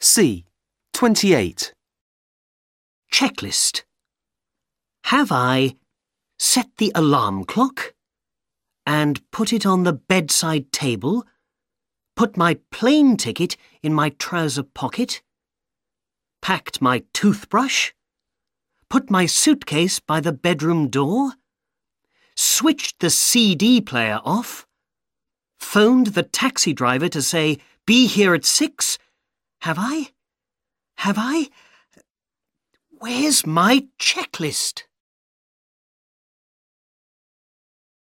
C. 28. Checklist. Have I set the alarm clock and put it on the bedside table? Put my plane ticket in my trouser pocket? Packed my toothbrush? Put my suitcase by the bedroom door? Switched the CD player off? Phoned the taxi driver to say, be here at six? Have I? Have I? Where's my checklist?